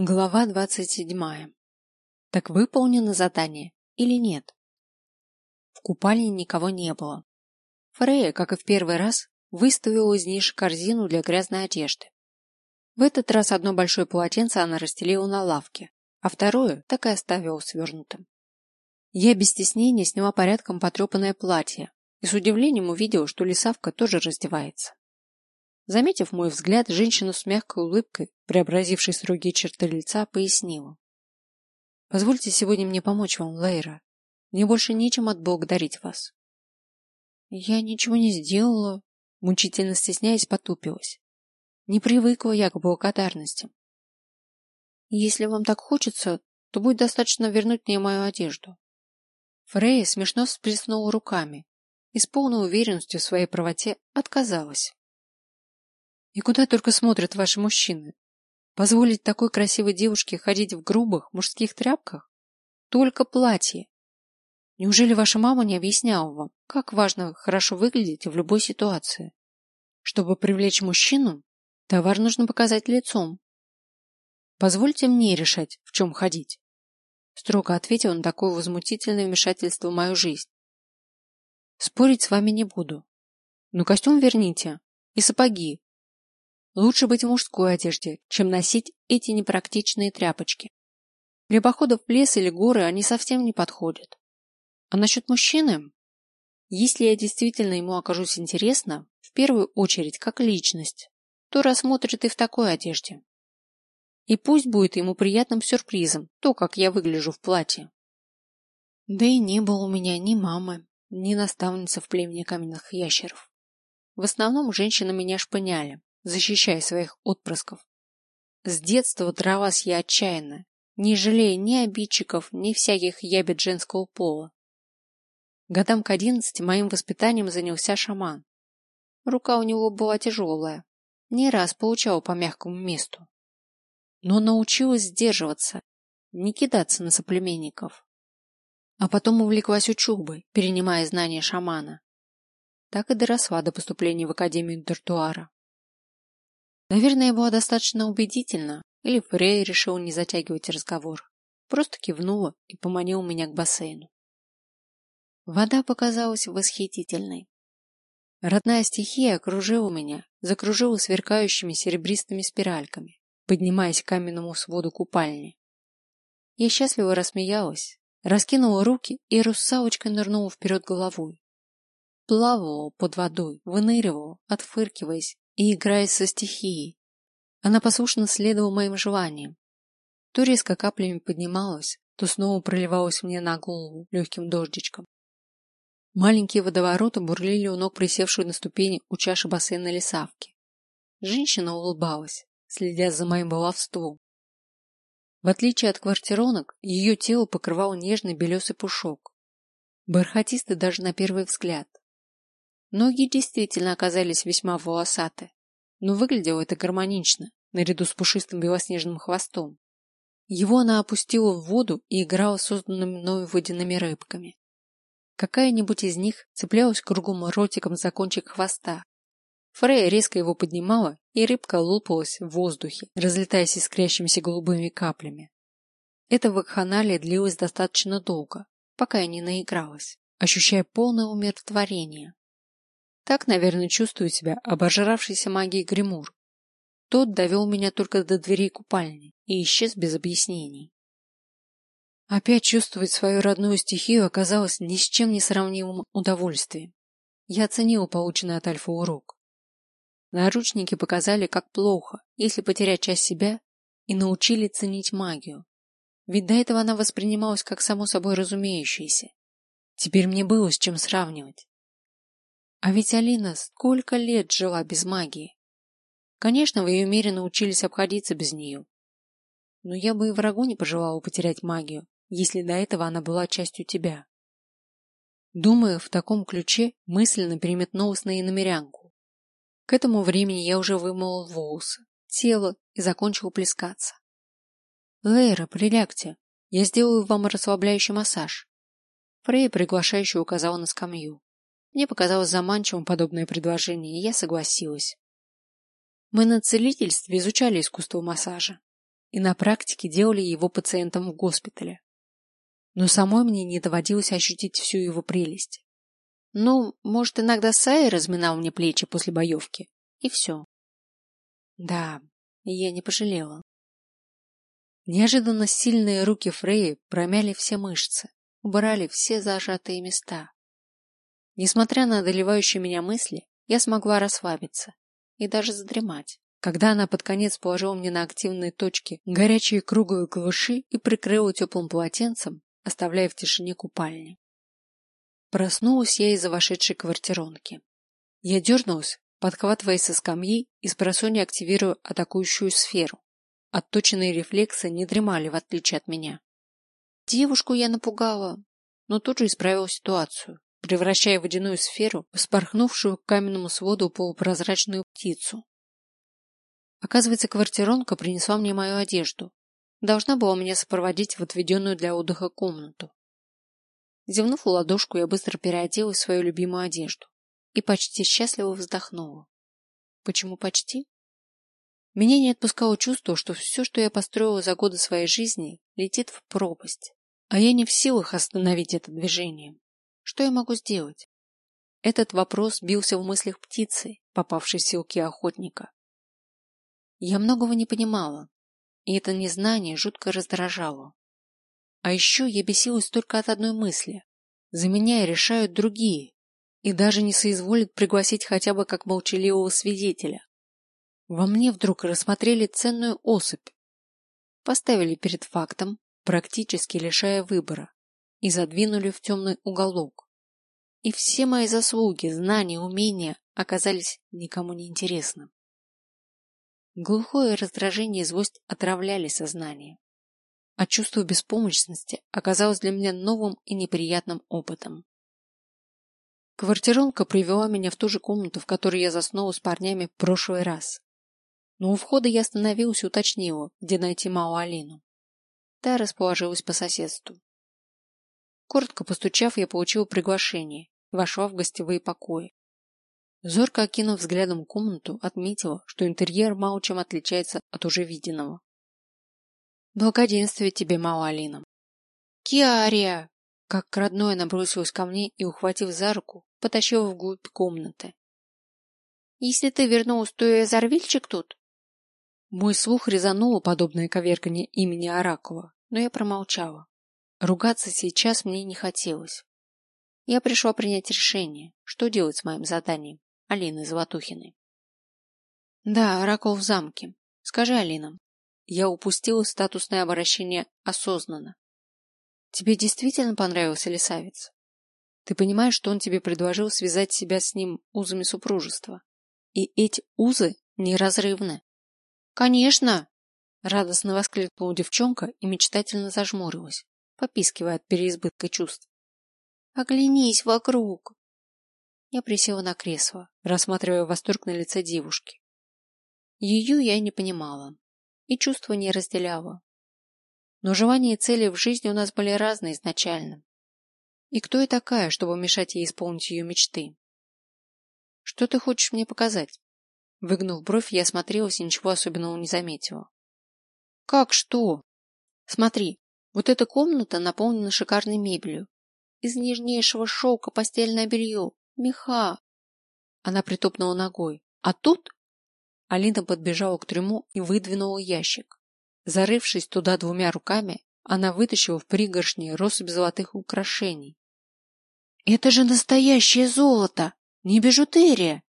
Глава двадцать седьмая. Так выполнено задание или нет? В купальне никого не было. Фрея, как и в первый раз, выставила из ниши корзину для грязной одежды. В этот раз одно большое полотенце она расстелила на лавке, а второе так и оставила свернутым. Я без стеснения сняла порядком потрепанное платье и с удивлением увидела, что лисавка тоже раздевается. Заметив мой взгляд, женщина с мягкой улыбкой, преобразившей строгие черты лица, пояснила. «Позвольте сегодня мне помочь вам, Лейра. Мне больше нечем отблагодарить вас». «Я ничего не сделала», — мучительно стесняясь, потупилась. Не привыкла я к благодарности. «Если вам так хочется, то будет достаточно вернуть мне мою одежду». Фрейя смешно всплеснула руками и с полной уверенностью в своей правоте отказалась. И куда только смотрят ваши мужчины? Позволить такой красивой девушке ходить в грубых мужских тряпках? Только платье. Неужели ваша мама не объясняла вам, как важно хорошо выглядеть в любой ситуации? Чтобы привлечь мужчину, товар нужно показать лицом. Позвольте мне решать, в чем ходить. Строго ответил на такое возмутительное вмешательство в мою жизнь. Спорить с вами не буду. Но костюм верните. И сапоги, Лучше быть в мужской одежде, чем носить эти непрактичные тряпочки. Для походов в лес или горы они совсем не подходят. А насчет мужчины? Если я действительно ему окажусь интересна, в первую очередь как личность, то рассмотрит и в такой одежде. И пусть будет ему приятным сюрпризом то, как я выгляжу в платье. Да и не было у меня ни мамы, ни наставницы в племени каменных ящеров. В основном женщины меня шпыняли, защищая своих отпрысков. С детства дралась я отчаянно, не жалея ни обидчиков, ни всяких ябед женского пола. Годам к одиннадцати моим воспитанием занялся шаман. Рука у него была тяжелая, не раз получал по мягкому месту. Но научилась сдерживаться, не кидаться на соплеменников. А потом увлеклась учебой, перенимая знания шамана. Так и доросла до поступления в Академию Дартуара. Наверное, была достаточно убедительна, или Фрей решил не затягивать разговор. Просто кивнула и поманил меня к бассейну. Вода показалась восхитительной. Родная стихия окружила меня, закружила сверкающими серебристыми спиральками, поднимаясь к каменному своду купальни. Я счастливо рассмеялась, раскинула руки и русалочкой нырнула вперед головой. Плавала под водой, выныривала, отфыркиваясь и играясь со стихией. Она послушно следовала моим желаниям. То резко каплями поднималась, то снова проливалась мне на голову легким дождичком. Маленькие водовороты бурлили у ног присевшую на ступени у чаши бассейна лесавки. Женщина улыбалась, следя за моим баловством. В отличие от квартиронок, ее тело покрывал нежный белесый пушок. Бархатистый даже на первый взгляд. Ноги действительно оказались весьма волосаты, но выглядело это гармонично, наряду с пушистым белоснежным хвостом. Его она опустила в воду и играла созданными мною водяными рыбками. Какая-нибудь из них цеплялась кругом ротиком за кончик хвоста. Фрея резко его поднимала, и рыбка лопалась в воздухе, разлетаясь искрящимися голубыми каплями. Эта вакханалия длилась достаточно долго, пока я не наигралась, ощущая полное умиротворение. Так, наверное, чувствует себя обожравшийся магией гримур. Тот довел меня только до дверей купальни и исчез без объяснений. Опять чувствовать свою родную стихию оказалось ни с чем не сравнимым удовольствием. Я оценила полученный от Альфа урок. Наручники показали, как плохо, если потерять часть себя, и научили ценить магию. Ведь до этого она воспринималась как само собой разумеющееся. Теперь мне было с чем сравнивать. А ведь Алина сколько лет жила без магии. Конечно, в ее мире научились обходиться без нее. Но я бы и врагу не пожелала потерять магию, если до этого она была частью тебя. Думаю, в таком ключе мысленно переметнулась на иномерянку. К этому времени я уже вымыла волосы, тело и закончила плескаться. Лейра, прилягте, я сделаю вам расслабляющий массаж. Фрей приглашающе указала на скамью. Мне показалось заманчивым подобное предложение, и я согласилась. Мы на целительстве изучали искусство массажа. и на практике делали его пациентом в госпитале. Но самой мне не доводилось ощутить всю его прелесть. Ну, может, иногда Сай разминал мне плечи после боевки, и все. Да, я не пожалела. Неожиданно сильные руки Фреи промяли все мышцы, убрали все зажатые места. Несмотря на одолевающие меня мысли, я смогла расслабиться и даже задремать, когда она под конец положила мне на активные точки горячие круглые глуши и прикрыла теплым полотенцем, оставляя в тишине купальни. Проснулась я из-за вошедшей квартиронки. Я дернулась, подхватываясь со скамьи и с просонья активируя атакующую сферу. Отточенные рефлексы не дремали, в отличие от меня. Девушку я напугала, но тут же исправила ситуацию превращая водяную сферу в спорхнувшую к каменному своду полупрозрачную птицу. Оказывается, квартиронка принесла мне мою одежду. Должна была меня сопроводить в отведенную для отдыха комнату. Зевнув в ладошку, я быстро переоделась в свою любимую одежду и почти счастливо вздохнула. Почему почти? Меня не отпускало чувство, что все, что я построила за годы своей жизни, летит в пропасть, а я не в силах остановить это движение. Что я могу сделать? Этот вопрос бился в мыслях птицы, попавшей в силки охотника. Я многого не понимала, и это незнание жутко раздражало. А еще я бесилась только от одной мысли. За меня решают другие, и даже не соизволят пригласить хотя бы как молчаливого свидетеля. Во мне вдруг рассмотрели ценную особь, поставили перед фактом, практически лишая выбора и задвинули в темный уголок. И все мои заслуги, знания, умения оказались никому не интересны. Глухое раздражение и злость отравляли сознание. А чувство беспомощности оказалось для меня новым и неприятным опытом. Квартиронка привела меня в ту же комнату, в которой я заснула с парнями в прошлый раз. Но у входа я остановилась и уточнила, где найти Мау Алину. Та расположилась по соседству. Коротко постучав, я получила приглашение и вошла в гостевые покои. Зорко окинув взглядом комнату, отметила, что интерьер мало чем отличается от уже виденного. Благоденствие тебе, мало Алина. Киария! Как к родной набросилась ко мне и, ухватив за руку, потащила вглубь комнаты. Если ты вернулась, то и Зарвильчик тут? Мой слух резануло подобное коверканье имени Оракула, но я промолчала. Ругаться сейчас мне не хотелось. Я пришла принять решение, что делать с моим заданием, Алины Золотухиной. Да, оракул в замке. Скажи, Алина, я упустила статусное обращение осознанно. Тебе действительно понравился лесавец? Ты понимаешь, что он тебе предложил связать себя с ним узами супружества? И эти узы неразрывны. Конечно! Радостно воскликнула девчонка и мечтательно зажмурилась попискивая от переизбытка чувств. Оглянись вокруг. Я присела на кресло, рассматривая восторг на лице девушки. Ее я не понимала и чувства не разделяла. Но желания и цели в жизни у нас были разные изначально. И кто я такая, чтобы мешать ей исполнить ее мечты? Что ты хочешь мне показать? Выгнув бровь, я осмотрелась и ничего особенного не заметила. Как что? Смотри, вот эта комната наполнена шикарной мебелью. Из нежнейшего шелка постельное белье, меха. Она притопнула ногой. А тут... Алина подбежала к трюму и выдвинула ящик. Зарывшись туда двумя руками, она вытащила в пригоршни россыпь золотых украшений. Это же настоящее золото, не бижутерия.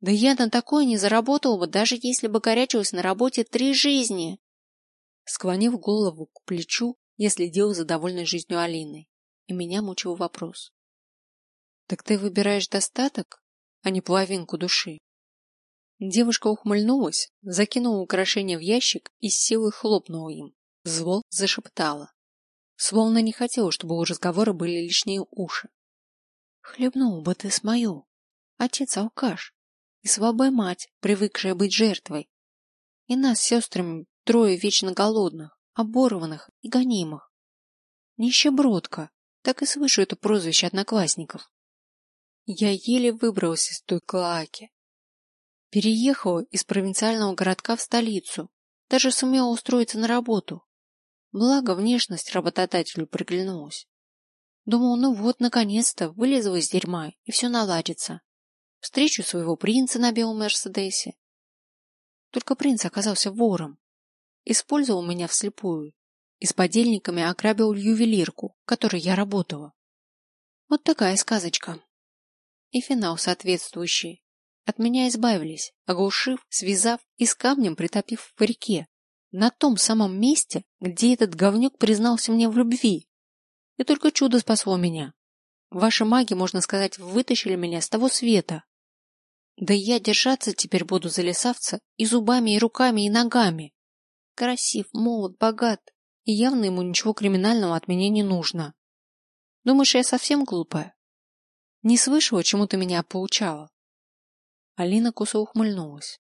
Да я на такое не заработала бы, даже если бы горячилась на работе три жизни. Склонив голову к плечу, я следил за довольной жизнью Алины, и меня мучил вопрос. Так ты выбираешь достаток, а не половинку души? Девушка ухмыльнулась, закинула украшение в ящик и с силой хлопнула им. Зло зашептала. Словно не хотела, чтобы у разговора были лишние уши. Хлебнул бы ты с мою. Отец алкаш. И слабая мать, привыкшая быть жертвой. И нас с сестрами трое вечно голодных оборванных и гонимых. Нищебродка, так и слышу это прозвище одноклассников. Я еле выбралась из той клоаки. Переехала из провинциального городка в столицу, Даже сумела устроиться на работу. Благо, внешность работодателю приглянулась. Думал, ну вот, наконец-то, вылезу из дерьма, и все наладится. Встречу своего принца на белом Мерседесе. Только принц оказался вором. Использовал меня вслепую и с подельниками ограбил ювелирку, которой я работала. Вот такая сказочка. И финал соответствующий. От меня избавились, оглушив, связав и с камнем притопив в реке. На том самом месте, где этот говнюк признался мне в любви. И только чудо спасло меня. Ваши маги, можно сказать, вытащили меня с того света. Да я держаться теперь буду за лесавца и зубами, и руками, и ногами. Красив, молод, богат, и явно ему ничего криминального от меня не нужно. Думаешь, я совсем глупая? Не слышала, чему ты меня поучала. Алина косо ухмыльнулась.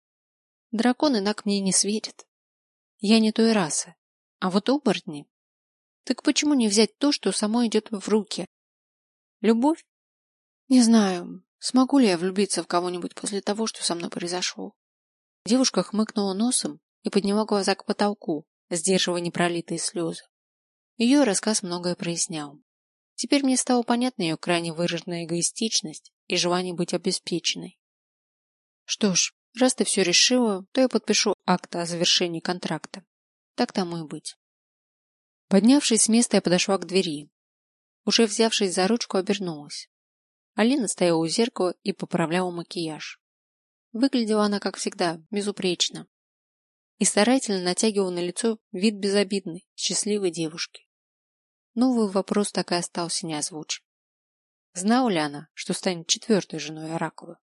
Дракон инак мне не светит. Я не той расы. А вот оборотни... Так почему не взять то, что само идет в руки? Любовь? Не знаю, смогу ли я влюбиться в кого-нибудь после того, что со мной произошло. Девушка хмыкнула носом и подняла глаза к потолку, сдерживая непролитые слезы. Ее рассказ многое прояснял. Теперь мне стало понятна ее крайне выраженная эгоистичность и желание быть обеспеченной. Что ж, раз ты все решила, то я подпишу акт о завершении контракта. Так тому и быть. Поднявшись с места, я подошла к двери. Уже взявшись за ручку, обернулась. Алина стояла у зеркала и поправляла макияж. Выглядела она, как всегда, безупречно. И старательно натягивала на лицо вид безобидной, счастливой девушки. Новый вопрос так и остался неозвучен. Знала ли она, что станет четвертой женой Оракула?